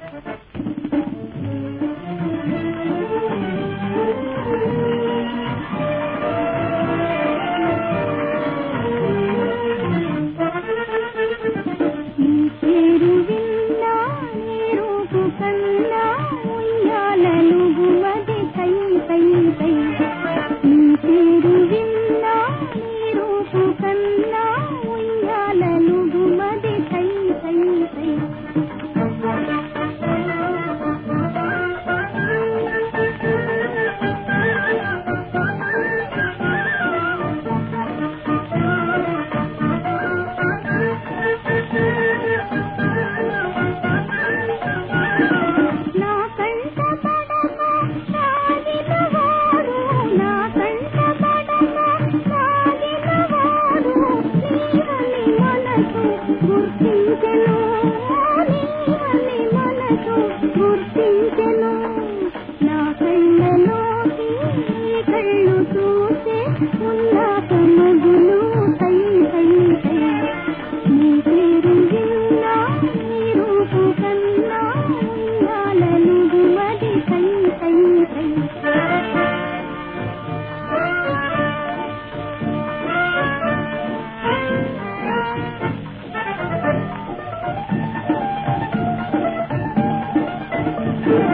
Thank you. Thank you. Yeah.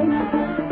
Senhor.